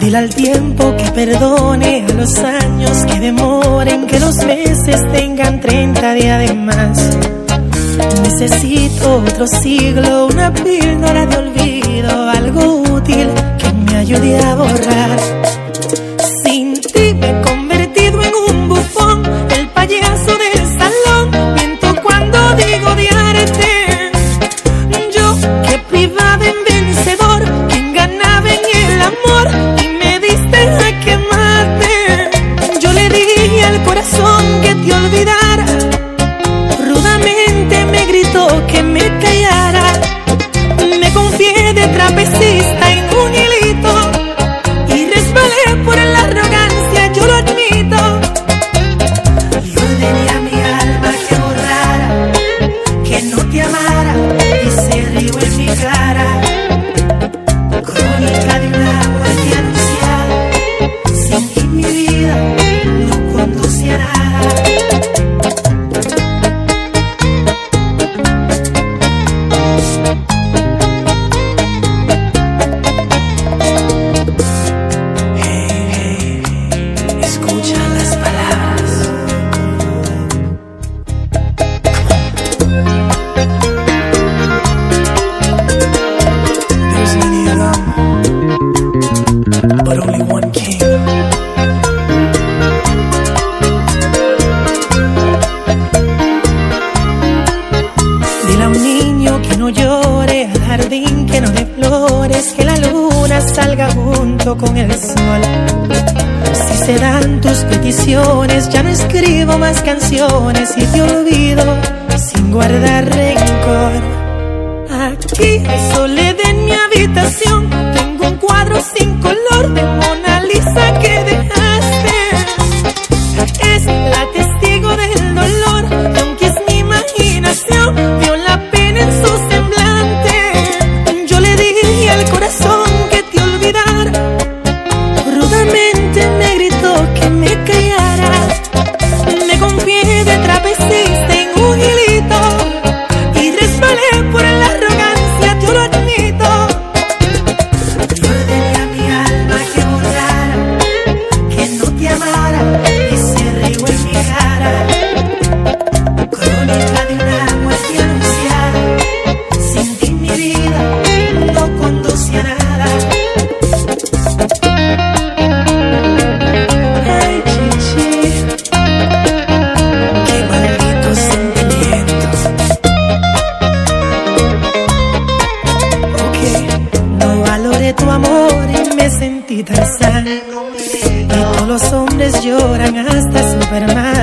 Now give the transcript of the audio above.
Dile al tiempo que perdone, a los años que demoren, que los meses tengan 30 días de más. Necesito otro siglo, una píldora de olvido, algo útil que me ayude a borrar con el sol. Si se dan tus peticiones, ya no escribo más canciones y te olvido sin guardar rencor. Aquí, soledad en mi habitación, tengo un cuadro sin Y todos los hombres lloran hasta Superman.